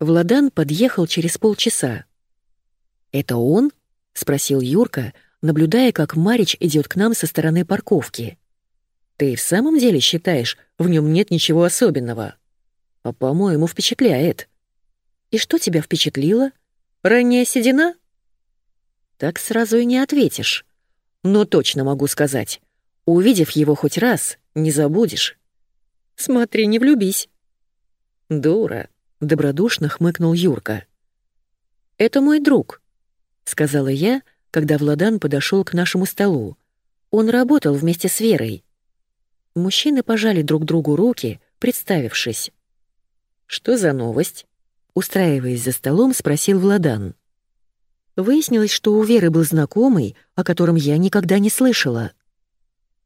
Владан подъехал через полчаса. «Это он?» — спросил Юрка, наблюдая, как Марич идет к нам со стороны парковки. «Ты в самом деле считаешь, в нем нет ничего особенного?» «А, по-моему, впечатляет». «И что тебя впечатлило? Ранняя седина?» «Так сразу и не ответишь. Но точно могу сказать. Увидев его хоть раз, не забудешь. Смотри, не влюбись». «Дура», — добродушно хмыкнул Юрка. «Это мой друг», — сказала я, когда Владан подошел к нашему столу. Он работал вместе с Верой. Мужчины пожали друг другу руки, представившись. «Что за новость?» Устраиваясь за столом, спросил Владан. Выяснилось, что у Веры был знакомый, о котором я никогда не слышала.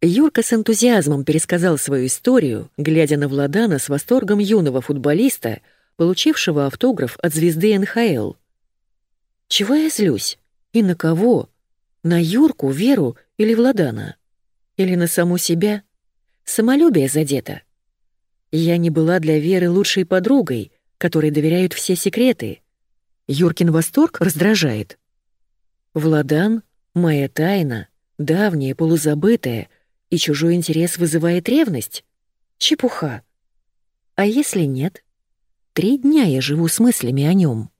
Юрка с энтузиазмом пересказал свою историю, глядя на Владана с восторгом юного футболиста, получившего автограф от звезды НХЛ. Чего я злюсь? И на кого? На Юрку, Веру или Владана? Или на саму себя? Самолюбие задето. Я не была для Веры лучшей подругой, которой доверяют все секреты. Юркин восторг раздражает. Владан — моя тайна, давняя, полузабытая, и чужой интерес вызывает ревность? Чепуха. А если нет? Три дня я живу с мыслями о нем.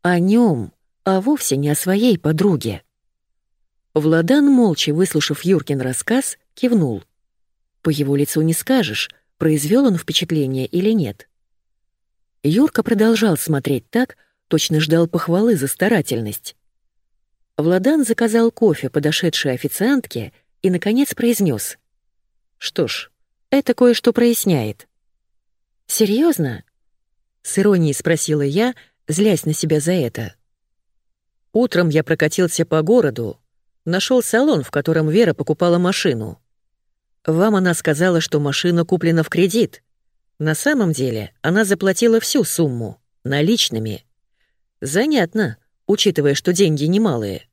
О нем, а вовсе не о своей подруге. Владан, молча выслушав Юркин рассказ, кивнул. По его лицу не скажешь, произвел он впечатление или нет. Юрка продолжал смотреть так, точно ждал похвалы за старательность. Владан заказал кофе подошедшей официантке и, наконец, произнес: «Что ж, это кое-что проясняет». Серьезно? С иронией спросила я, злясь на себя за это. Утром я прокатился по городу, нашел салон, в котором Вера покупала машину. Вам она сказала, что машина куплена в кредит. На самом деле она заплатила всю сумму, наличными. Занятно, учитывая, что деньги немалые.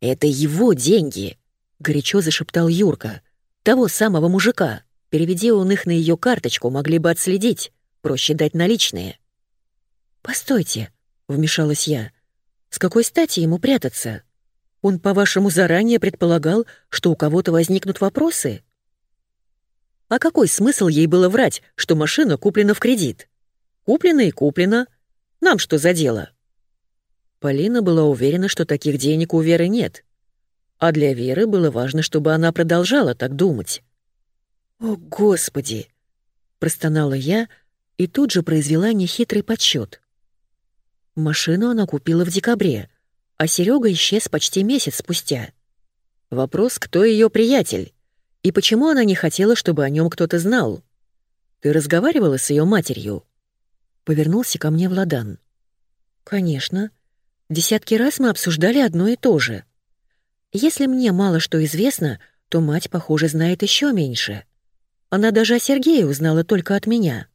«Это его деньги», — горячо зашептал Юрка. «Того самого мужика. Переведи он их на ее карточку, могли бы отследить. Проще дать наличные». «Постойте», — вмешалась я. «С какой стати ему прятаться? Он, по-вашему, заранее предполагал, что у кого-то возникнут вопросы?» А какой смысл ей было врать, что машина куплена в кредит? Куплена и куплена. Нам что за дело? Полина была уверена, что таких денег у Веры нет. А для Веры было важно, чтобы она продолжала так думать. «О, Господи!» — простонала я и тут же произвела нехитрый подсчет. Машину она купила в декабре, а Серега исчез почти месяц спустя. Вопрос, кто ее приятель? И почему она не хотела, чтобы о нем кто-то знал? Ты разговаривала с ее матерью?» Повернулся ко мне Владан. «Конечно. Десятки раз мы обсуждали одно и то же. Если мне мало что известно, то мать, похоже, знает еще меньше. Она даже о Сергее узнала только от меня».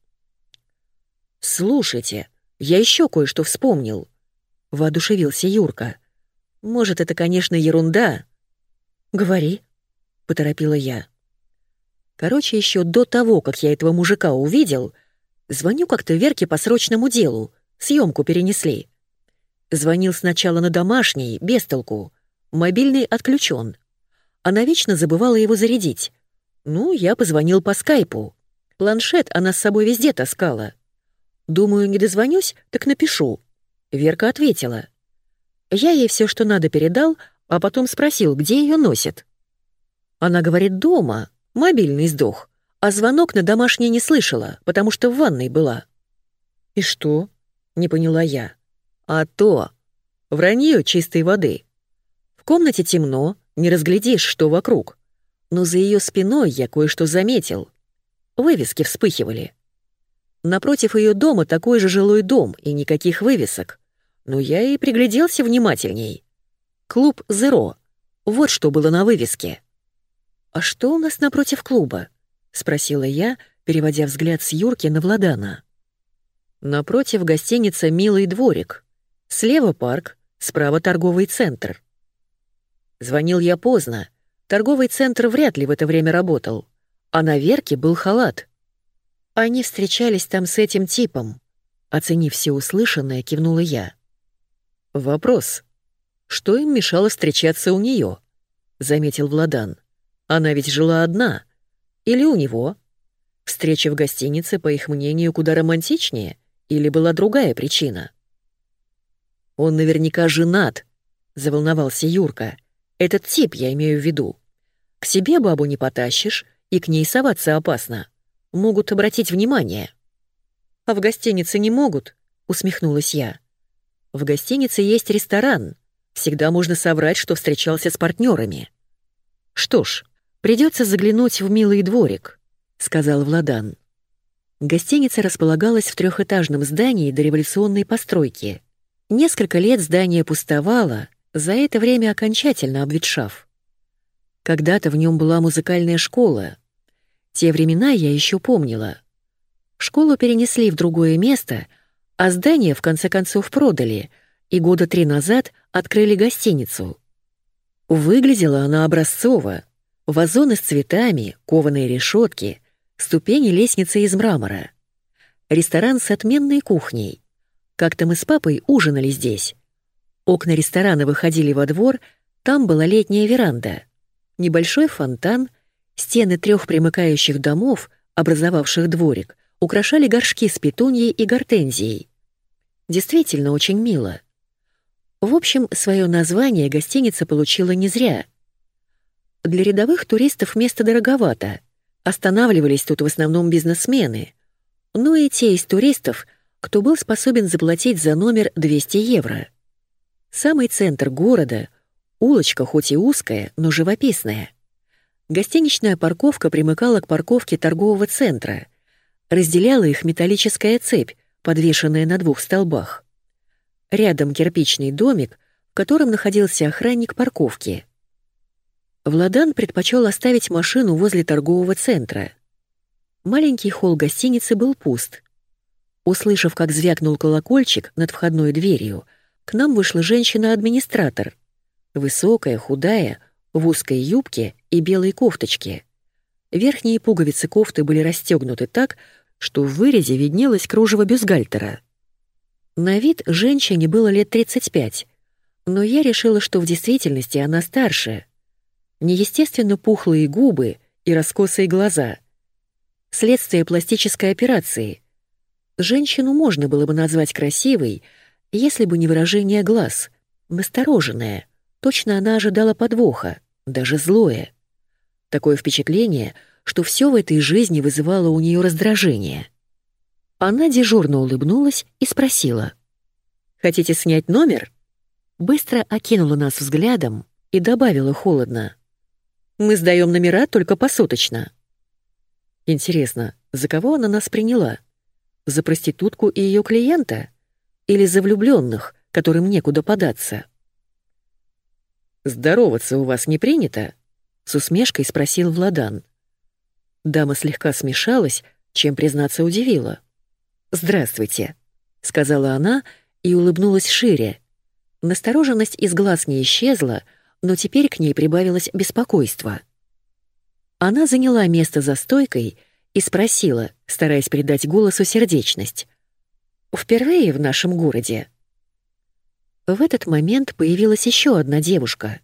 «Слушайте, я еще кое-что вспомнил», — воодушевился Юрка. «Может, это, конечно, ерунда». «Говори», — поторопила я. Короче, еще до того, как я этого мужика увидел, звоню как-то Верке по срочному делу, съемку перенесли. Звонил сначала на домашний, без толку. Мобильный отключен. Она вечно забывала его зарядить. Ну, я позвонил по скайпу. Планшет она с собой везде таскала. Думаю, не дозвонюсь, так напишу. Верка ответила. Я ей все, что надо, передал, а потом спросил, где ее носит. Она говорит «дома», мобильный сдох, а звонок на домашний не слышала, потому что в ванной была. «И что?» — не поняла я. «А то! Вранье чистой воды. В комнате темно, не разглядишь, что вокруг. Но за ее спиной я кое-что заметил. Вывески вспыхивали. Напротив ее дома такой же жилой дом и никаких вывесок. Но я и пригляделся внимательней. Клуб «Зеро». Вот что было на вывеске. «А что у нас напротив клуба?» — спросила я, переводя взгляд с Юрки на Владана. Напротив гостиница «Милый дворик». Слева парк, справа торговый центр. Звонил я поздно. Торговый центр вряд ли в это время работал. А на Верке был халат. Они встречались там с этим типом, Оценив все услышанное, кивнула я. «Вопрос. Что им мешало встречаться у нее? заметил Владан. «Она ведь жила одна. Или у него? Встреча в гостинице, по их мнению, куда романтичнее? Или была другая причина?» «Он наверняка женат», — заволновался Юрка. «Этот тип я имею в виду. К себе бабу не потащишь, и к ней соваться опасно. Могут обратить внимание». «А в гостинице не могут?» — усмехнулась я. «В гостинице есть ресторан. Всегда можно соврать, что встречался с партнерами. «Что ж, придется заглянуть в милый дворик», — сказал Владан. Гостиница располагалась в трехэтажном здании дореволюционной постройки. Несколько лет здание пустовало, за это время окончательно обветшав. Когда-то в нем была музыкальная школа. Те времена я еще помнила. Школу перенесли в другое место, а здание в конце концов продали, и года три назад открыли гостиницу. Выглядела она образцово. Вазоны с цветами, кованые решетки, ступени лестницы из мрамора. Ресторан с отменной кухней. Как-то мы с папой ужинали здесь. Окна ресторана выходили во двор, там была летняя веранда. Небольшой фонтан, стены трех примыкающих домов, образовавших дворик, украшали горшки с петуньей и гортензией. Действительно очень мило. В общем, свое название гостиница получила не зря. Для рядовых туристов место дороговато. Останавливались тут в основном бизнесмены. Ну и те из туристов, кто был способен заплатить за номер 200 евро. Самый центр города, улочка хоть и узкая, но живописная. Гостиничная парковка примыкала к парковке торгового центра. Разделяла их металлическая цепь, подвешенная на двух столбах. Рядом кирпичный домик, в котором находился охранник парковки. Владан предпочел оставить машину возле торгового центра. Маленький холл гостиницы был пуст. Услышав, как звякнул колокольчик над входной дверью, к нам вышла женщина-администратор. Высокая, худая, в узкой юбке и белой кофточке. Верхние пуговицы кофты были расстегнуты так, что в вырезе виднелось кружево бюстгальтера. На вид женщине было лет 35, но я решила, что в действительности она старше. Неестественно пухлые губы и раскосые глаза. Следствие пластической операции. Женщину можно было бы назвать красивой, если бы не выражение глаз, настороженное. Точно она ожидала подвоха, даже злое. Такое впечатление, что все в этой жизни вызывало у нее раздражение. Она дежурно улыбнулась и спросила. «Хотите снять номер?» Быстро окинула нас взглядом и добавила холодно. «Мы сдаем номера только посуточно». Интересно, за кого она нас приняла? За проститутку и ее клиента? Или за влюбленных, которым некуда податься? «Здороваться у вас не принято?» — с усмешкой спросил Владан. Дама слегка смешалась, чем, признаться, удивила. «Здравствуйте», — сказала она и улыбнулась шире. Настороженность из глаз не исчезла, но теперь к ней прибавилось беспокойство. Она заняла место за стойкой и спросила, стараясь придать голосу сердечность. «Впервые в нашем городе?» В этот момент появилась еще одна девушка.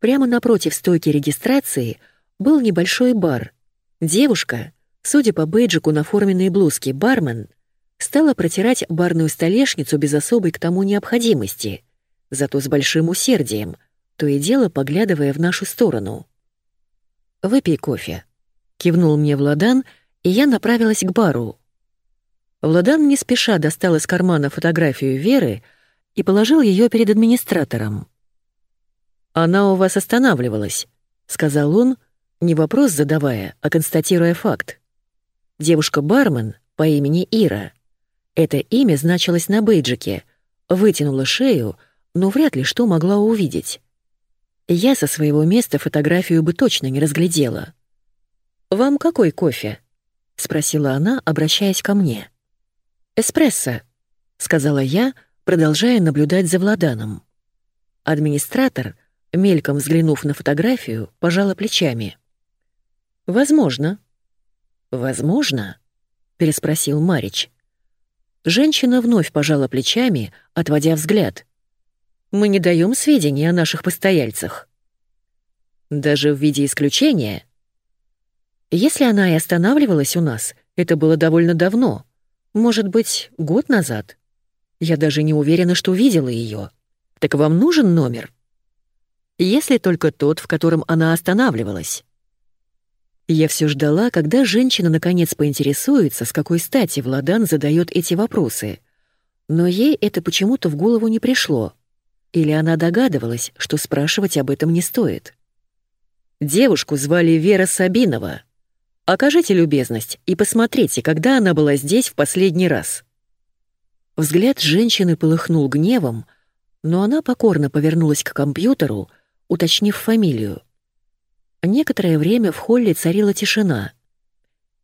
Прямо напротив стойки регистрации был небольшой бар. Девушка, судя по бейджику на форменной блузке бармен, Стала протирать барную столешницу без особой к тому необходимости, зато с большим усердием, то и дело поглядывая в нашу сторону. «Выпей кофе», — кивнул мне Владан, и я направилась к бару. Владан не спеша достал из кармана фотографию Веры и положил ее перед администратором. «Она у вас останавливалась», — сказал он, не вопрос задавая, а констатируя факт. Девушка-бармен по имени Ира это имя значилось на бейджике, вытянула шею, но вряд ли что могла увидеть. Я со своего места фотографию бы точно не разглядела. «Вам какой кофе?» — спросила она, обращаясь ко мне. «Эспрессо», — сказала я, продолжая наблюдать за Владаном. Администратор, мельком взглянув на фотографию, пожала плечами. «Возможно». «Возможно?» — переспросил Марич. Женщина вновь пожала плечами, отводя взгляд. «Мы не даем сведений о наших постояльцах». «Даже в виде исключения?» «Если она и останавливалась у нас, это было довольно давно, может быть, год назад. Я даже не уверена, что видела ее. Так вам нужен номер?» «Если только тот, в котором она останавливалась». Я все ждала, когда женщина наконец поинтересуется, с какой стати Владан задает эти вопросы. Но ей это почему-то в голову не пришло. Или она догадывалась, что спрашивать об этом не стоит. Девушку звали Вера Сабинова. Окажите любезность и посмотрите, когда она была здесь в последний раз. Взгляд женщины полыхнул гневом, но она покорно повернулась к компьютеру, уточнив фамилию. Некоторое время в холле царила тишина.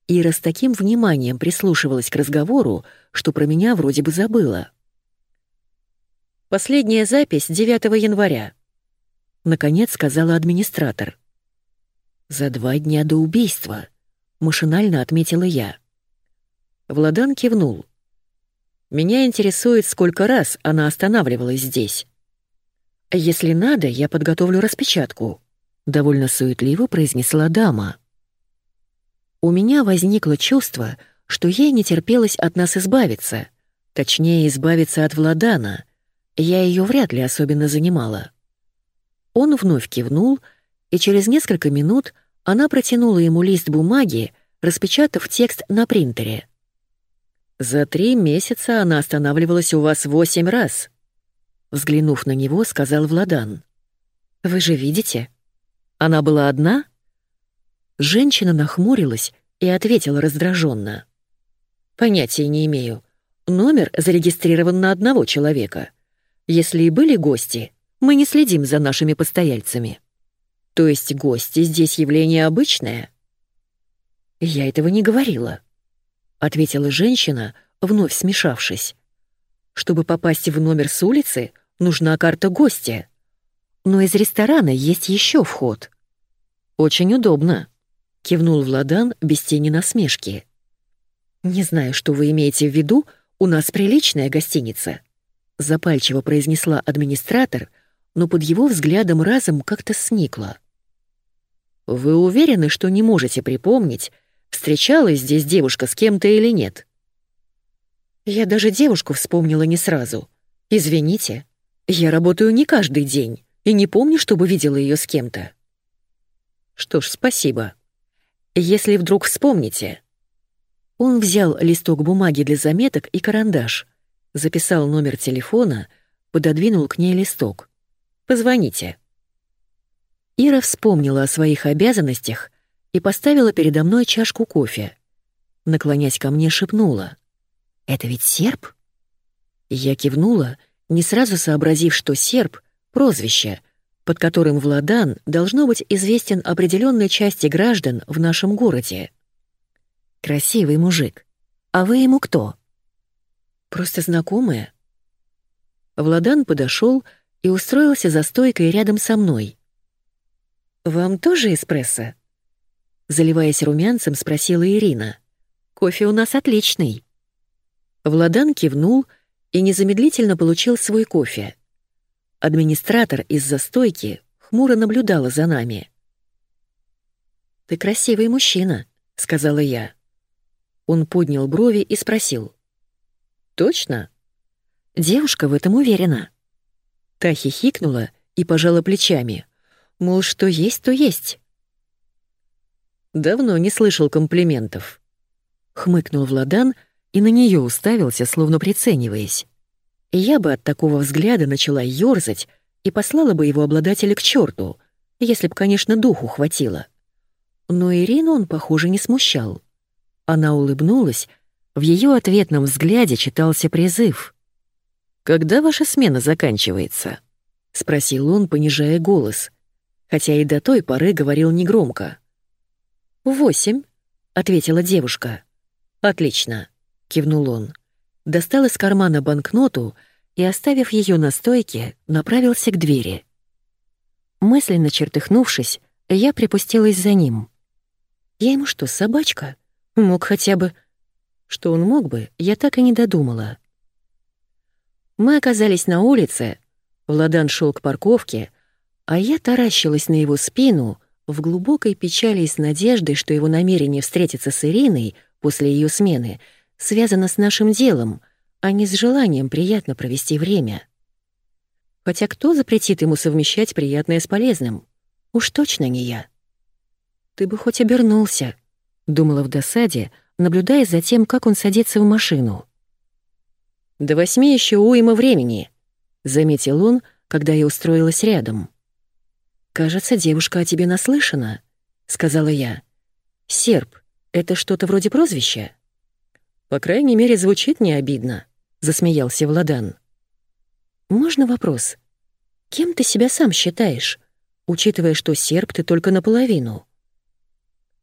Ира с таким вниманием прислушивалась к разговору, что про меня вроде бы забыла. «Последняя запись 9 января», — наконец сказала администратор. «За два дня до убийства», — машинально отметила я. Владан кивнул. «Меня интересует, сколько раз она останавливалась здесь. Если надо, я подготовлю распечатку». — довольно суетливо произнесла дама. У меня возникло чувство, что ей не терпелось от нас избавиться, точнее, избавиться от Владана. Я ее вряд ли особенно занимала. Он вновь кивнул, и через несколько минут она протянула ему лист бумаги, распечатав текст на принтере. «За три месяца она останавливалась у вас восемь раз», — взглянув на него, сказал Владан. «Вы же видите?» Она была одна? Женщина нахмурилась и ответила раздраженно. Понятия не имею. Номер зарегистрирован на одного человека. Если и были гости, мы не следим за нашими постояльцами. То есть гости здесь явление обычное? Я этого не говорила, ответила женщина, вновь смешавшись. Чтобы попасть в номер с улицы, нужна карта гостя. Но из ресторана есть еще вход. «Очень удобно», — кивнул Владан без тени насмешки. «Не знаю, что вы имеете в виду, у нас приличная гостиница», — запальчиво произнесла администратор, но под его взглядом разом как-то сникла. «Вы уверены, что не можете припомнить, встречалась здесь девушка с кем-то или нет?» «Я даже девушку вспомнила не сразу. Извините, я работаю не каждый день и не помню, чтобы видела ее с кем-то». Что ж, спасибо. Если вдруг вспомните. Он взял листок бумаги для заметок и карандаш, записал номер телефона, пододвинул к ней листок. «Позвоните». Ира вспомнила о своих обязанностях и поставила передо мной чашку кофе. Наклонясь ко мне, шепнула. «Это ведь серп?» Я кивнула, не сразу сообразив, что серп — прозвище — под которым Владан должно быть известен определенной части граждан в нашем городе. Красивый мужик. А вы ему кто? Просто знакомые. Владан подошел и устроился за стойкой рядом со мной. «Вам тоже эспрессо?» Заливаясь румянцем, спросила Ирина. «Кофе у нас отличный». Владан кивнул и незамедлительно получил свой кофе. Администратор из-за стойки хмуро наблюдала за нами. «Ты красивый мужчина», — сказала я. Он поднял брови и спросил. «Точно?» Девушка в этом уверена. Та хихикнула и пожала плечами. Мол, что есть, то есть. Давно не слышал комплиментов. Хмыкнул Владан и на нее уставился, словно прицениваясь. Я бы от такого взгляда начала ёрзать и послала бы его обладателя к черту, если б, конечно, духу хватило. Но Ирину он, похоже, не смущал. Она улыбнулась, в ее ответном взгляде читался призыв. «Когда ваша смена заканчивается?» — спросил он, понижая голос, хотя и до той поры говорил негромко. «Восемь», — ответила девушка. «Отлично», — кивнул он достал из кармана банкноту и, оставив ее на стойке, направился к двери. Мысленно чертыхнувшись, я припустилась за ним. Я ему что, собачка? Мог хотя бы... Что он мог бы, я так и не додумала. Мы оказались на улице, Владан шел к парковке, а я таращилась на его спину в глубокой печали и с надеждой, что его намерение встретиться с Ириной после ее смены связано с нашим делом, а не с желанием приятно провести время. Хотя кто запретит ему совмещать приятное с полезным? Уж точно не я. «Ты бы хоть обернулся», — думала в досаде, наблюдая за тем, как он садится в машину. «До восьми еще уйма времени», — заметил он, когда я устроилась рядом. «Кажется, девушка о тебе наслышана», — сказала я. «Серб — это что-то вроде прозвища?» «По крайней мере, звучит не обидно», — засмеялся Владан. «Можно вопрос? Кем ты себя сам считаешь, учитывая, что серб ты только наполовину?»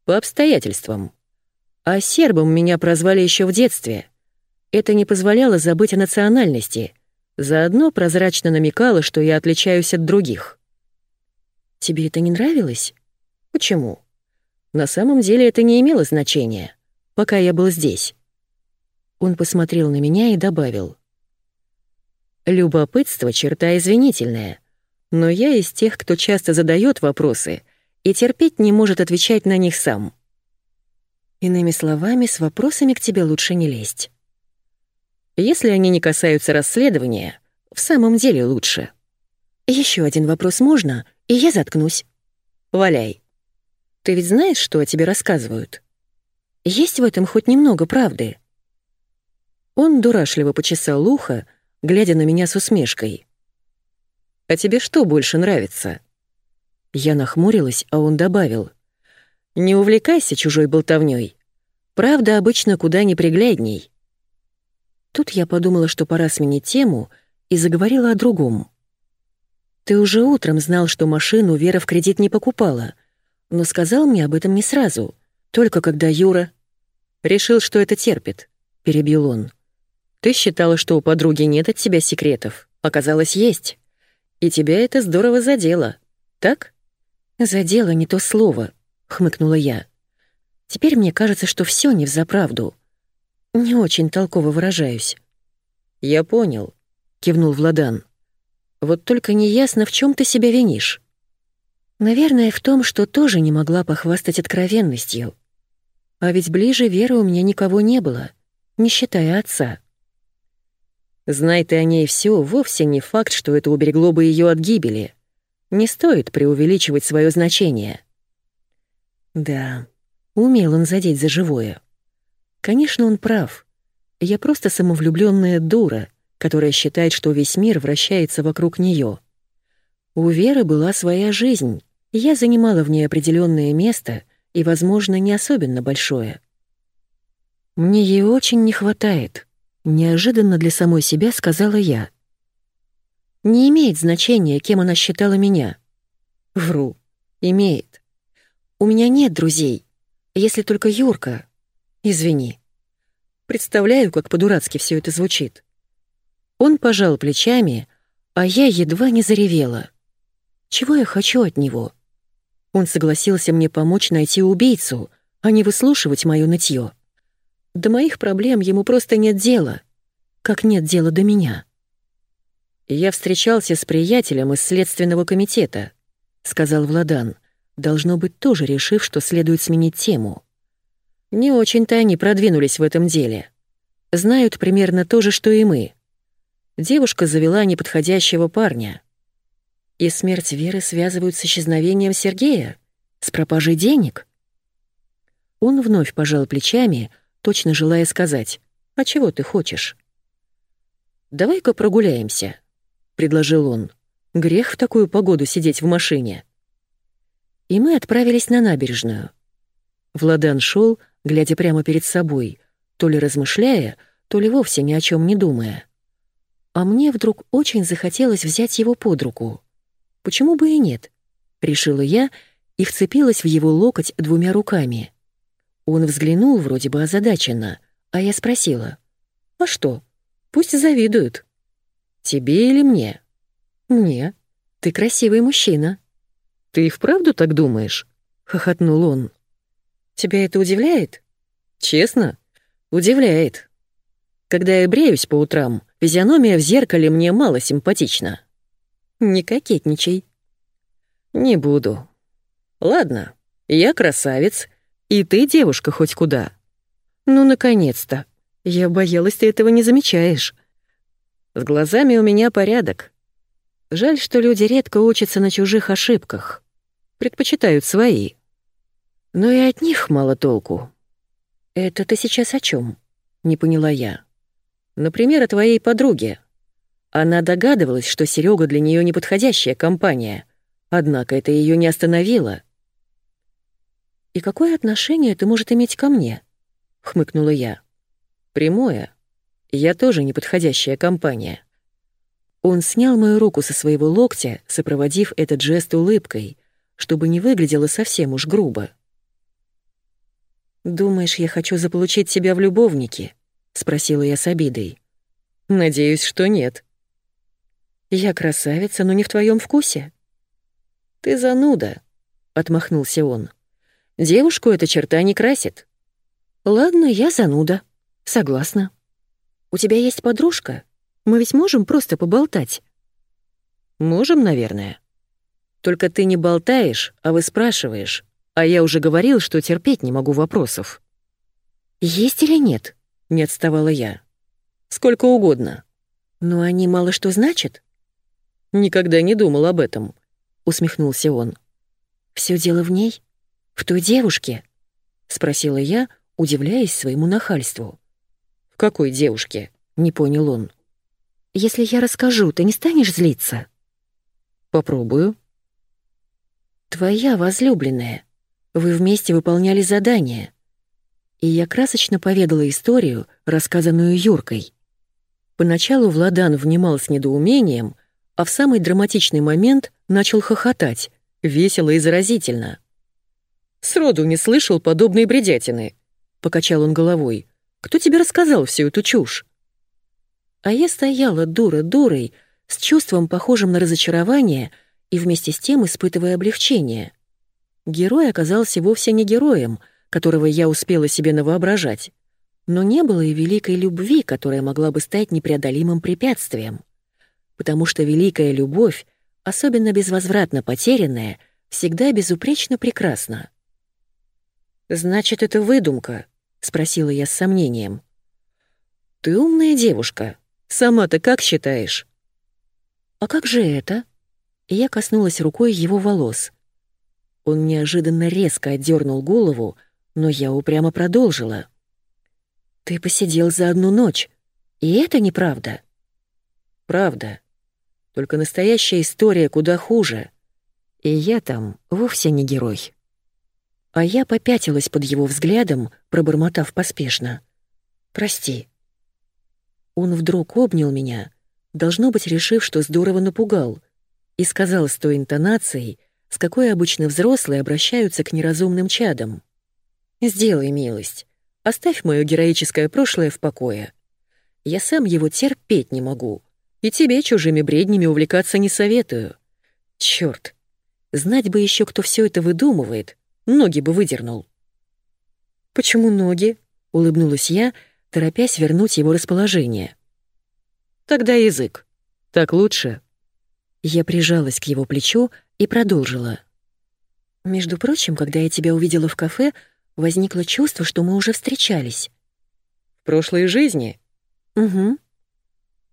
«По обстоятельствам. А сербом меня прозвали еще в детстве. Это не позволяло забыть о национальности, заодно прозрачно намекало, что я отличаюсь от других». Тебе это не нравилось? Почему? На самом деле это не имело значения, пока я был здесь. Он посмотрел на меня и добавил. Любопытство — черта извинительная, но я из тех, кто часто задает вопросы и терпеть не может отвечать на них сам. Иными словами, с вопросами к тебе лучше не лезть. Если они не касаются расследования, в самом деле лучше. Еще один вопрос можно — и я заткнусь. Валяй. Ты ведь знаешь, что о тебе рассказывают? Есть в этом хоть немного правды?» Он дурашливо почесал ухо, глядя на меня с усмешкой. «А тебе что больше нравится?» Я нахмурилась, а он добавил. «Не увлекайся чужой болтовнёй. Правда обычно куда неприглядней». Тут я подумала, что пора сменить тему, и заговорила о другом. Ты уже утром знал, что машину Вера в кредит не покупала, но сказал мне об этом не сразу, только когда Юра... Решил, что это терпит, — перебил он. Ты считала, что у подруги нет от тебя секретов. Оказалось, есть. И тебя это здорово задело, так? Задело не то слово, — хмыкнула я. Теперь мне кажется, что все не взаправду. Не очень толково выражаюсь. Я понял, — кивнул Владан. Вот только неясно, в чем ты себя винишь. Наверное, в том, что тоже не могла похвастать откровенностью. А ведь ближе Веры у меня никого не было, не считая отца. Знай ты о ней все, вовсе не факт, что это уберегло бы ее от гибели. Не стоит преувеличивать свое значение. Да, умел он задеть за живое. Конечно, он прав. Я просто самовлюбленная дура — которая считает, что весь мир вращается вокруг нее. У Веры была своя жизнь, я занимала в ней определенное место и, возможно, не особенно большое. «Мне ей очень не хватает», — неожиданно для самой себя сказала я. «Не имеет значения, кем она считала меня». «Вру. Имеет. У меня нет друзей, если только Юрка. Извини. Представляю, как по-дурацки все это звучит. Он пожал плечами, а я едва не заревела. Чего я хочу от него? Он согласился мне помочь найти убийцу, а не выслушивать моё нытье. До моих проблем ему просто нет дела, как нет дела до меня. «Я встречался с приятелем из следственного комитета», — сказал Владан, должно быть, тоже решив, что следует сменить тему. «Не очень-то они продвинулись в этом деле. Знают примерно то же, что и мы девушка завела неподходящего парня. И смерть Веры связывают с исчезновением Сергея? С пропажей денег? Он вновь пожал плечами, точно желая сказать, «А чего ты хочешь?» «Давай-ка прогуляемся», — предложил он. «Грех в такую погоду сидеть в машине». И мы отправились на набережную. Владан шел, глядя прямо перед собой, то ли размышляя, то ли вовсе ни о чем не думая. А мне вдруг очень захотелось взять его под руку. Почему бы и нет? Решила я и вцепилась в его локоть двумя руками. Он взглянул вроде бы озадаченно, а я спросила. «А что? Пусть завидуют». «Тебе или мне?» «Мне. Ты красивый мужчина». «Ты и вправду так думаешь?» — хохотнул он. «Тебя это удивляет?» «Честно? Удивляет. Когда я бреюсь по утрам, физиономия в зеркале мне мало симпатична. Не кокетничай. Не буду. Ладно, я красавец, и ты девушка хоть куда. Ну, наконец-то. Я боялась, ты этого не замечаешь. С глазами у меня порядок. Жаль, что люди редко учатся на чужих ошибках. Предпочитают свои. Но и от них мало толку. «Это ты сейчас о чем? не поняла я. «Например, о твоей подруге. Она догадывалась, что Серега для нее неподходящая компания, однако это ее не остановило». «И какое отношение это может иметь ко мне?» — хмыкнула я. «Прямое. Я тоже неподходящая компания». Он снял мою руку со своего локтя, сопроводив этот жест улыбкой, чтобы не выглядело совсем уж грубо. «Думаешь, я хочу заполучить тебя в любовнике?» — спросила я с обидой. «Надеюсь, что нет». «Я красавица, но не в твоем вкусе». «Ты зануда», — отмахнулся он. «Девушку эта черта не красит». «Ладно, я зануда. Согласна. У тебя есть подружка? Мы ведь можем просто поболтать?» «Можем, наверное. Только ты не болтаешь, а вы спрашиваешь. А я уже говорил, что терпеть не могу вопросов. «Есть или нет?» — не отставала я. «Сколько угодно». «Но они мало что значат?» «Никогда не думал об этом», — усмехнулся он. Все дело в ней? В той девушке?» — спросила я, удивляясь своему нахальству. «В какой девушке?» — не понял он. «Если я расскажу, ты не станешь злиться?» «Попробую». «Твоя возлюбленная», вы вместе выполняли задание. И я красочно поведала историю, рассказанную Юркой. Поначалу Владан внимал с недоумением, а в самый драматичный момент начал хохотать, весело и заразительно. «Сроду не слышал подобной бредятины», — покачал он головой. «Кто тебе рассказал всю эту чушь?» А я стояла дура дурой, с чувством, похожим на разочарование, и вместе с тем испытывая облегчение — Герой оказался вовсе не героем, которого я успела себе навоображать. Но не было и великой любви, которая могла бы стать непреодолимым препятствием. Потому что великая любовь, особенно безвозвратно потерянная, всегда безупречно прекрасна. «Значит, это выдумка?» — спросила я с сомнением. «Ты умная девушка. Сама-то как считаешь?» «А как же это?» я коснулась рукой его волос — он неожиданно резко отдернул голову, но я упрямо продолжила. «Ты посидел за одну ночь, и это неправда?» «Правда. Только настоящая история куда хуже. И я там вовсе не герой». А я попятилась под его взглядом, пробормотав поспешно. «Прости». Он вдруг обнял меня, должно быть, решив, что здорово напугал, и сказал с той интонацией, с какой обычно взрослые обращаются к неразумным чадам. «Сделай милость. Оставь моё героическое прошлое в покое. Я сам его терпеть не могу, и тебе чужими бреднями увлекаться не советую. Чёрт! Знать бы ещё, кто всё это выдумывает, ноги бы выдернул». «Почему ноги?» — улыбнулась я, торопясь вернуть его расположение. «Тогда язык. Так лучше». Я прижалась к его плечу и продолжила. «Между прочим, когда я тебя увидела в кафе, возникло чувство, что мы уже встречались». «В прошлой жизни?» «Угу».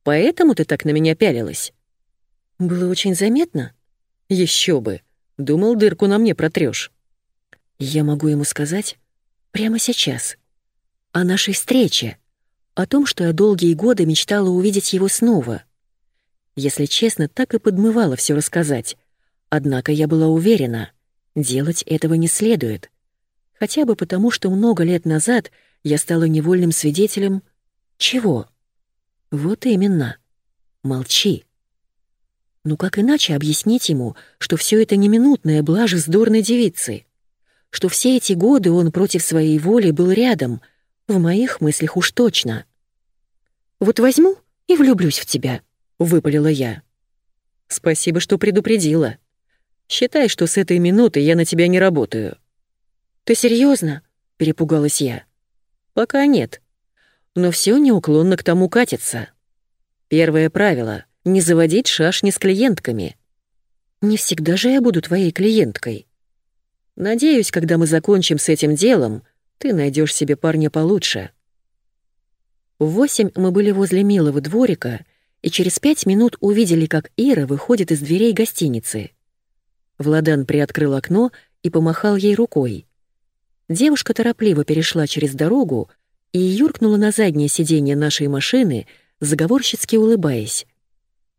«Поэтому ты так на меня пялилась?» «Было очень заметно?» Еще бы. Думал, дырку на мне протрёшь». «Я могу ему сказать прямо сейчас. О нашей встрече, о том, что я долгие годы мечтала увидеть его снова. Если честно, так и подмывала все рассказать, Однако я была уверена, делать этого не следует. Хотя бы потому, что много лет назад я стала невольным свидетелем... Чего? Вот именно. Молчи. Ну как иначе объяснить ему, что все это не минутная блажь вздорной девицы? Что все эти годы он против своей воли был рядом, в моих мыслях уж точно. «Вот возьму и влюблюсь в тебя», — выпалила я. «Спасибо, что предупредила», Считай, что с этой минуты я на тебя не работаю». «Ты серьезно? перепугалась я. «Пока нет. но все неуклонно к тому катится. Первое правило — не заводить шашни с клиентками. Не всегда же я буду твоей клиенткой. Надеюсь, когда мы закончим с этим делом, ты найдешь себе парня получше. В восемь мы были возле милого дворика и через пять минут увидели, как Ира выходит из дверей гостиницы. Владан приоткрыл окно и помахал ей рукой. Девушка торопливо перешла через дорогу и юркнула на заднее сиденье нашей машины, заговорщицки улыбаясь.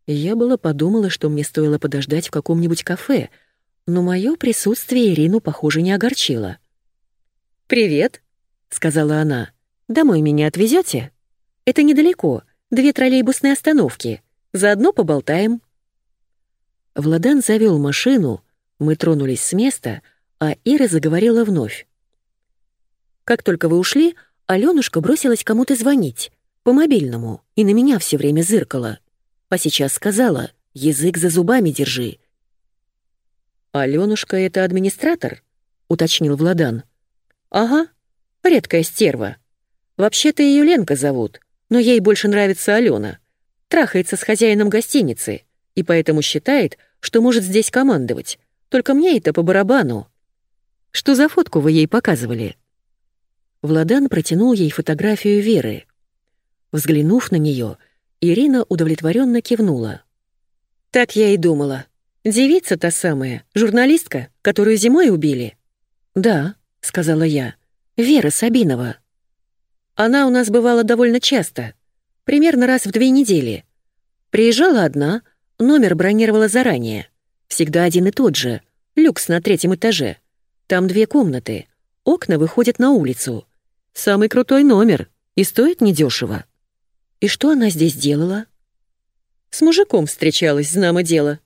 Я было подумала, что мне стоило подождать в каком-нибудь кафе, но мое присутствие Ирину, похоже, не огорчило. «Привет», — сказала она. «Домой меня отвезете? Это недалеко, две троллейбусные остановки. Заодно поболтаем». Владан завел машину, мы тронулись с места, а Ира заговорила вновь. «Как только вы ушли, Алёнушка бросилась кому-то звонить, по мобильному, и на меня все время зыркала. А сейчас сказала, язык за зубами держи. «Алёнушка — это администратор?» — уточнил Владан. «Ага, редкая стерва. Вообще-то её Ленка зовут, но ей больше нравится Алена. Трахается с хозяином гостиницы, и поэтому считает, что может здесь командовать. Только мне это по барабану. Что за фотку вы ей показывали?» Владан протянул ей фотографию Веры. Взглянув на нее, Ирина удовлетворенно кивнула. «Так я и думала. Девица та самая, журналистка, которую зимой убили?» «Да», — сказала я. «Вера Сабинова». «Она у нас бывала довольно часто, примерно раз в две недели. Приезжала одна, номер бронировала заранее. Всегда один и тот же, люкс на третьем этаже. Там две комнаты, окна выходят на улицу. Самый крутой номер. И стоит недешево. И что она здесь делала? С мужиком встречалась, знамо дело.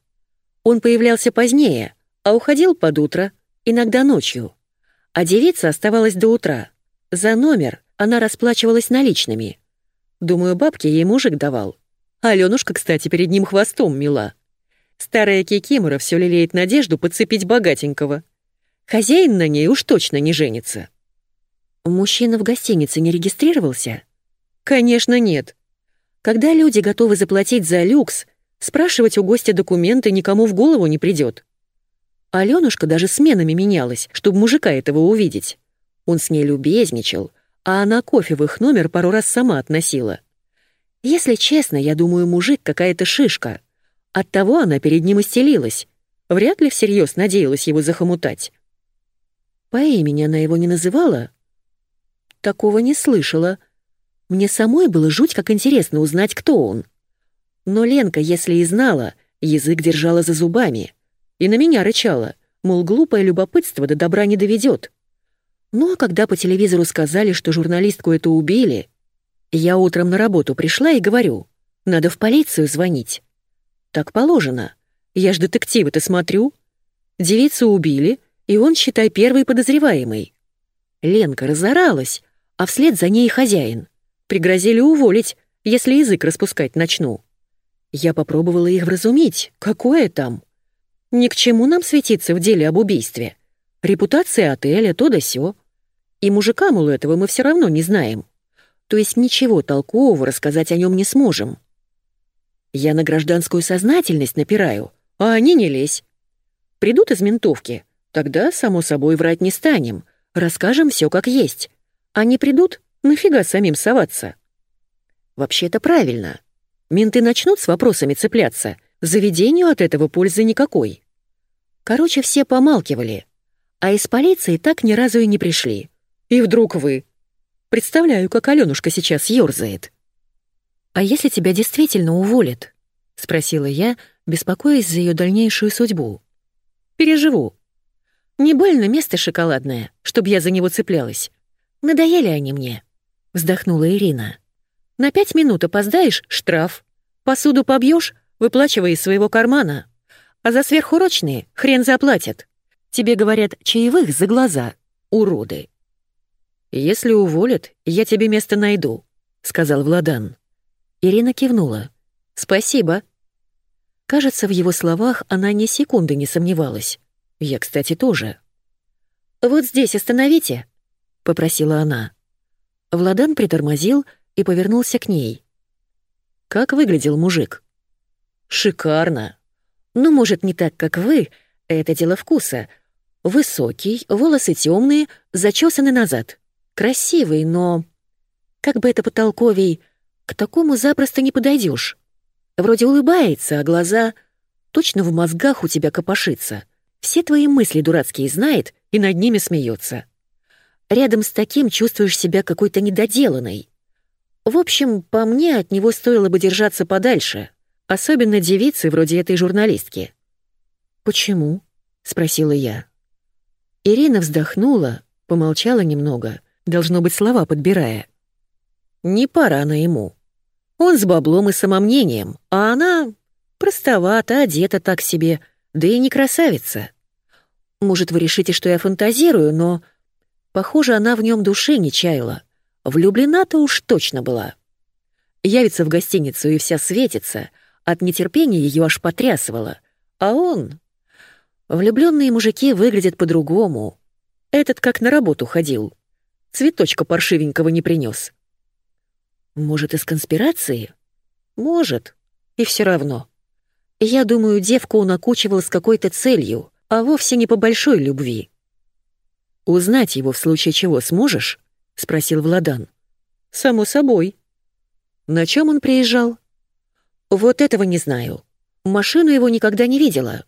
Он появлялся позднее, а уходил под утро, иногда ночью. А девица оставалась до утра. За номер она расплачивалась наличными. Думаю, бабки ей мужик давал. Алёнушка, кстати, перед ним хвостом мила. Старая Кикимора все лелеет надежду подцепить богатенького. Хозяин на ней уж точно не женится. Мужчина в гостинице не регистрировался? Конечно, нет. Когда люди готовы заплатить за люкс, спрашивать у гостя документы никому в голову не придет. Алёнушка даже сменами менялась, чтобы мужика этого увидеть. Он с ней любезничал, а она кофе в их номер пару раз сама относила. Если честно, я думаю, мужик какая-то шишка. Оттого она перед ним истелилась. Вряд ли всерьез надеялась его захомутать. По имени она его не называла, Такого не слышала. Мне самой было жуть как интересно узнать, кто он. Но Ленка, если и знала, язык держала за зубами. И на меня рычала, мол, глупое любопытство до добра не доведет. Ну а когда по телевизору сказали, что журналистку эту убили, я утром на работу пришла и говорю, надо в полицию звонить. Так положено. Я ж детективы-то смотрю. Девицу убили, и он, считай, первый подозреваемый. Ленка разоралась, а вслед за ней хозяин. Пригрозили уволить, если язык распускать начну. Я попробовала их вразумить, какое там. Ни к чему нам светиться в деле об убийстве. Репутация отеля, то да сё. И мужика, мол, этого мы все равно не знаем. То есть ничего толкового рассказать о нем не сможем. Я на гражданскую сознательность напираю, а они не лезь. Придут из ментовки, тогда, само собой, врать не станем, расскажем все как есть. Они придут? Нафига самим соваться? Вообще-то правильно. Менты начнут с вопросами цепляться. Заведению от этого пользы никакой. Короче, все помалкивали. А из полиции так ни разу и не пришли. И вдруг вы. Представляю, как Алёнушка сейчас ёрзает. «А если тебя действительно уволят?» — спросила я, беспокоясь за ее дальнейшую судьбу. «Переживу. Не больно место шоколадное, чтобы я за него цеплялась. Надоели они мне», — вздохнула Ирина. «На пять минут опоздаешь — штраф. Посуду побьешь — выплачивай из своего кармана. А за сверхурочные хрен заплатят. Тебе говорят чаевых за глаза, уроды». «Если уволят, я тебе место найду», — сказал Владан. Ирина кивнула. «Спасибо». Кажется, в его словах она ни секунды не сомневалась. Я, кстати, тоже. «Вот здесь остановите», — попросила она. Владан притормозил, и повернулся к ней. «Как выглядел мужик?» «Шикарно. Ну, может, не так, как вы, это дело вкуса. Высокий, волосы темные, зачесаны назад. Красивый, но... Как бы это потолковей, к такому запросто не подойдешь. Вроде улыбается, а глаза... Точно в мозгах у тебя копошится. Все твои мысли дурацкие знает и над ними смеется. Рядом с таким чувствуешь себя какой-то недоделанной. В общем, по мне, от него стоило бы держаться подальше, особенно девицы вроде этой журналистки. «Почему?» — спросила я. Ирина вздохнула, помолчала немного, должно быть, слова подбирая. «Не пора она ему. Он с баблом и самомнением, а она простовата, одета так себе, да и не красавица. Может, вы решите, что я фантазирую, но... Похоже, она в нем души не чаяла. Влюблена-то уж точно была. Явится в гостиницу и вся светится, от нетерпения ее аж потрясывала. А он... Влюбленные мужики выглядят по-другому. Этот как на работу ходил. Цветочка паршивенького не принес. Может, из конспирации? Может. И все равно. Я думаю, девку он окучивал с какой-то целью, а вовсе не по большой любви. «Узнать его в случае чего сможешь?» — спросил Владан. «Само собой». «На чем он приезжал?» «Вот этого не знаю. Машину его никогда не видела.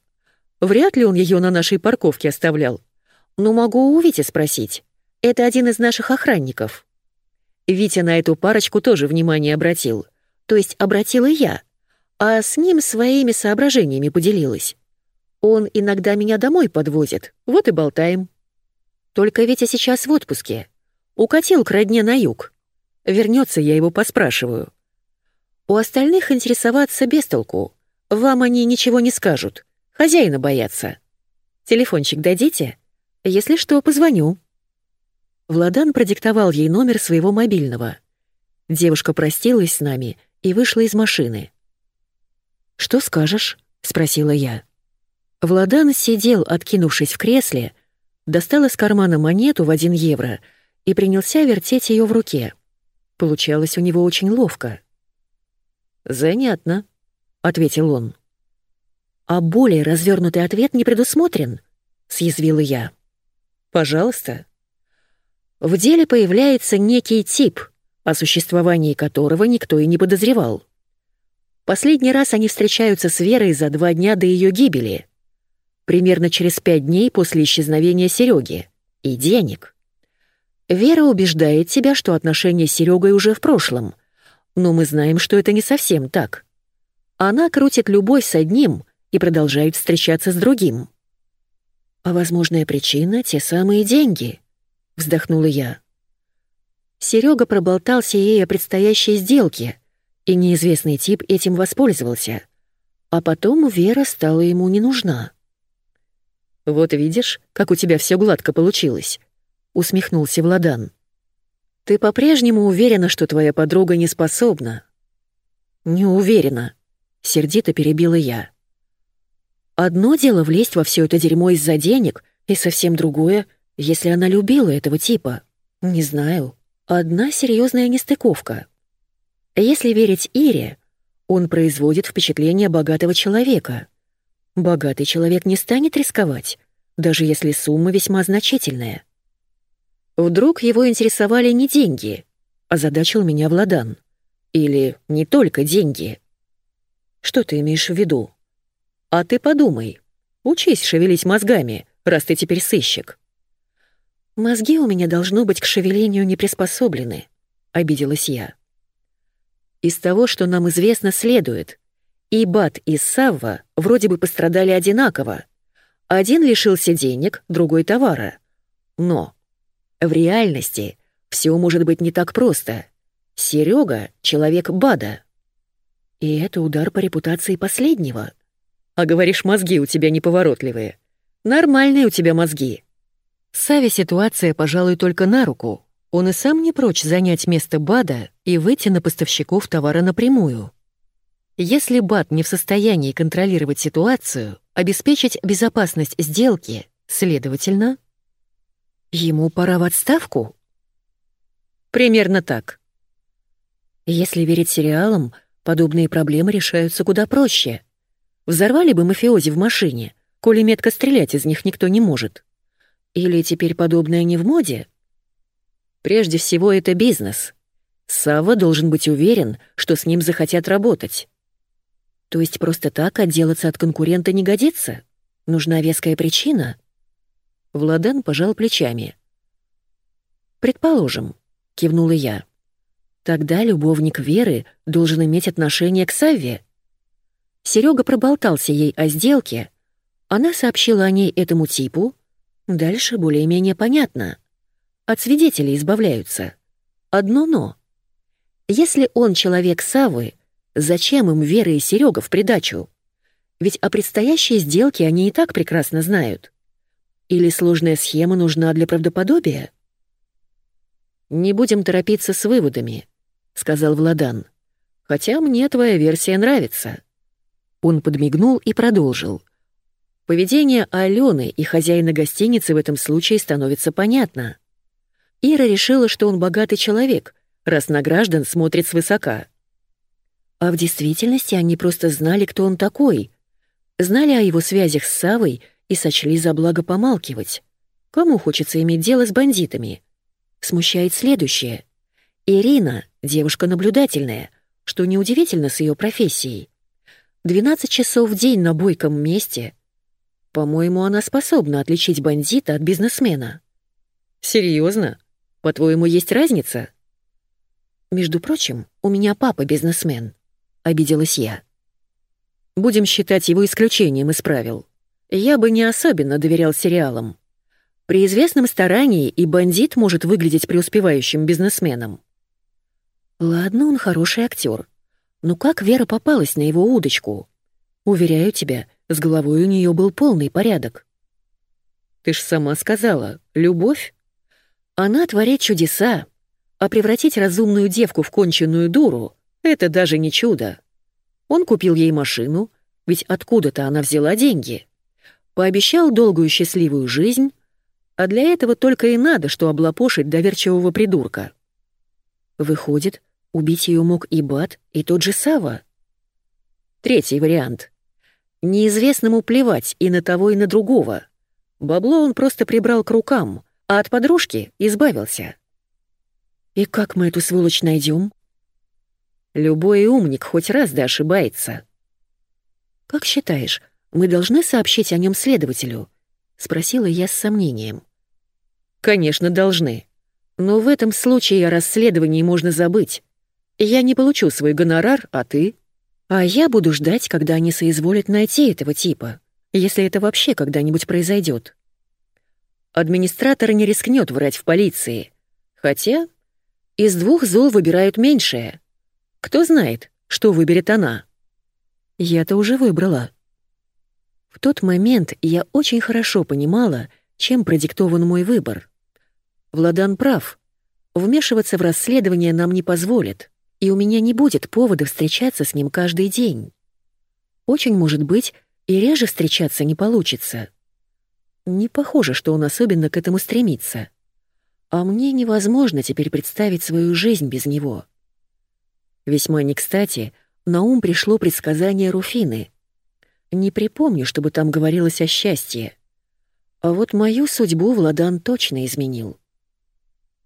Вряд ли он ее на нашей парковке оставлял. Но могу у Вити спросить. Это один из наших охранников». Витя на эту парочку тоже внимание обратил. То есть обратила я, а с ним своими соображениями поделилась. Он иногда меня домой подвозит, вот и болтаем. Только Витя сейчас в отпуске. Укатил к родне на юг. Вернется, я его поспрашиваю. У остальных интересоваться без толку. Вам они ничего не скажут. Хозяина боятся. Телефончик дадите? Если что, позвоню. Владан продиктовал ей номер своего мобильного. Девушка простилась с нами и вышла из машины. «Что скажешь?» — спросила я. Владан сидел, откинувшись в кресле, достал из кармана монету в один евро и принялся вертеть ее в руке. Получалось у него очень ловко. «Занятно», — ответил он. «А более развернутый ответ не предусмотрен?» — съязвила я. «Пожалуйста», в деле появляется некий тип, о существовании которого никто и не подозревал. Последний раз они встречаются с Верой за два дня до ее гибели. Примерно через пять дней после исчезновения Сереги. И денег. Вера убеждает тебя, что отношения с Серегой уже в прошлом. Но мы знаем, что это не совсем так. Она крутит любовь с одним и продолжает встречаться с другим. А возможная причина — те самые деньги —— вздохнула я. Серега проболтался ей о предстоящей сделке, и неизвестный тип этим воспользовался. А потом Вера стала ему не нужна. «Вот видишь, как у тебя все гладко получилось», — усмехнулся Владан. «Ты по-прежнему уверена, что твоя подруга не способна?» «Не уверена», — сердито перебила я. «Одно дело влезть во все это дерьмо из-за денег, и совсем другое если она любила этого типа? Не знаю. Одна серьезная нестыковка. Если верить Ире, он производит впечатление богатого человека. Богатый человек не станет рисковать, даже если сумма весьма значительная. Вдруг его интересовали не деньги, а задачил меня Владан. Или не только деньги. Что ты имеешь в виду? А ты подумай. Учись шевелить мозгами, раз ты теперь сыщик. «Мозги у меня, должно быть, к шевелению не приспособлены», — обиделась я. «Из того, что нам известно, следует. И Бат, и Савва вроде бы пострадали одинаково. Один лишился денег, другой — товара. Но в реальности все может быть не так просто. Серега — человек Бада. И это удар по репутации последнего. А говоришь, мозги у тебя неповоротливые. Нормальные у тебя мозги. Саве ситуация, пожалуй, только на руку. Он и сам не прочь занять место БАДа и выйти на поставщиков товара напрямую. Если БАД не в состоянии контролировать ситуацию, обеспечить безопасность сделки, следовательно, ему пора в отставку? Примерно так. Если верить сериалам, подобные проблемы решаются куда проще. Взорвали бы мафиози в машине, коли метко стрелять из них никто не может. Или теперь подобное не в моде? Прежде всего, это бизнес. Сава должен быть уверен, что с ним захотят работать. То есть просто так отделаться от конкурента не годится? Нужна веская причина? Владан пожал плечами. «Предположим», — кивнула я. «Тогда любовник Веры должен иметь отношение к Савве». Серега проболтался ей о сделке. Она сообщила о ней этому типу. Дальше более-менее понятно. От свидетелей избавляются. Одно «но». Если он человек Савы, зачем им Вера и Серега в придачу? Ведь о предстоящей сделке они и так прекрасно знают. Или сложная схема нужна для правдоподобия? «Не будем торопиться с выводами», — сказал Владан. «Хотя мне твоя версия нравится». Он подмигнул и продолжил. Поведение Алены и хозяина гостиницы в этом случае становится понятно. Ира решила, что он богатый человек, раз на граждан смотрит свысока. А в действительности они просто знали, кто он такой. Знали о его связях с Савой и сочли за благо помалкивать. Кому хочется иметь дело с бандитами? Смущает следующее. Ирина — девушка наблюдательная, что неудивительно с ее профессией. 12 часов в день на бойком месте. По-моему, она способна отличить бандита от бизнесмена. Серьезно? По-твоему, есть разница? Между прочим, у меня папа бизнесмен. Обиделась я. Будем считать его исключением из правил. Я бы не особенно доверял сериалам. При известном старании и бандит может выглядеть преуспевающим бизнесменом. Ладно, он хороший актер. Но как Вера попалась на его удочку? Уверяю тебя, с головой у нее был полный порядок. Ты ж сама сказала, любовь? Она творит чудеса, а превратить разумную девку в конченную дуру — это даже не чудо. Он купил ей машину, ведь откуда-то она взяла деньги. Пообещал долгую счастливую жизнь, а для этого только и надо, что облапошить доверчивого придурка. Выходит, убить ее мог и Бат, и тот же Сава. Третий вариант. Неизвестному плевать и на того, и на другого. Бабло он просто прибрал к рукам — а от подружки избавился. «И как мы эту сволочь найдем? «Любой умник хоть раз да ошибается». «Как считаешь, мы должны сообщить о нем следователю?» — спросила я с сомнением. «Конечно, должны. Но в этом случае о расследовании можно забыть. Я не получу свой гонорар, а ты? А я буду ждать, когда они соизволят найти этого типа, если это вообще когда-нибудь произойдет. Администратор не рискнет врать в полиции. Хотя из двух зол выбирают меньшее. Кто знает, что выберет она? Я-то уже выбрала. В тот момент я очень хорошо понимала, чем продиктован мой выбор. Владан прав. Вмешиваться в расследование нам не позволит, и у меня не будет повода встречаться с ним каждый день. Очень может быть, и реже встречаться не получится. Не похоже, что он особенно к этому стремится. А мне невозможно теперь представить свою жизнь без него. Весьма не кстати, на ум пришло предсказание Руфины. Не припомню, чтобы там говорилось о счастье. А вот мою судьбу Владан точно изменил.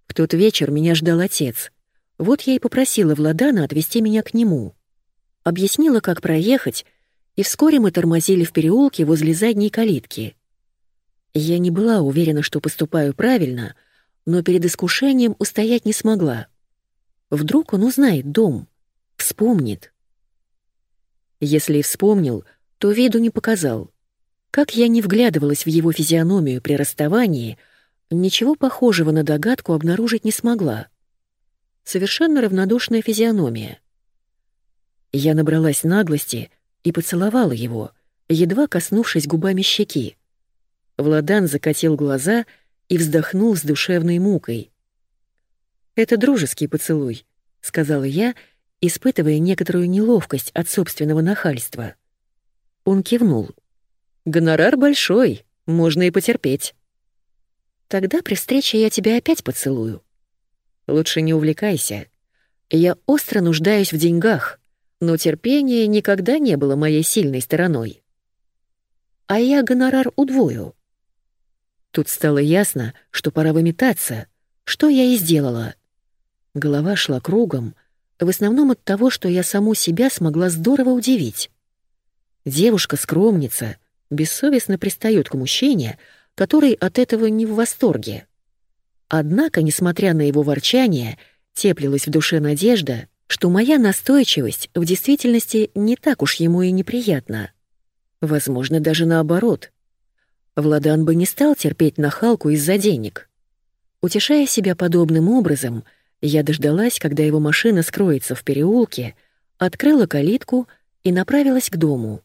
В тот вечер меня ждал отец. Вот я и попросила Владана отвезти меня к нему. Объяснила, как проехать, и вскоре мы тормозили в переулке возле задней калитки. Я не была уверена, что поступаю правильно, но перед искушением устоять не смогла. Вдруг он узнает дом, вспомнит. Если вспомнил, то виду не показал. Как я не вглядывалась в его физиономию при расставании, ничего похожего на догадку обнаружить не смогла. Совершенно равнодушная физиономия. Я набралась наглости и поцеловала его, едва коснувшись губами щеки. Владан закатил глаза и вздохнул с душевной мукой. «Это дружеский поцелуй», — сказала я, испытывая некоторую неловкость от собственного нахальства. Он кивнул. «Гонорар большой, можно и потерпеть». «Тогда при встрече я тебя опять поцелую». «Лучше не увлекайся. Я остро нуждаюсь в деньгах, но терпение никогда не было моей сильной стороной. А я гонорар удвою. Тут стало ясно, что пора выметаться, что я и сделала. Голова шла кругом, в основном от того, что я саму себя смогла здорово удивить. Девушка-скромница бессовестно пристает к мужчине, который от этого не в восторге. Однако, несмотря на его ворчание, теплилась в душе надежда, что моя настойчивость в действительности не так уж ему и неприятна. Возможно, даже наоборот. Владан бы не стал терпеть нахалку из-за денег. Утешая себя подобным образом, я дождалась, когда его машина скроется в переулке, открыла калитку и направилась к дому.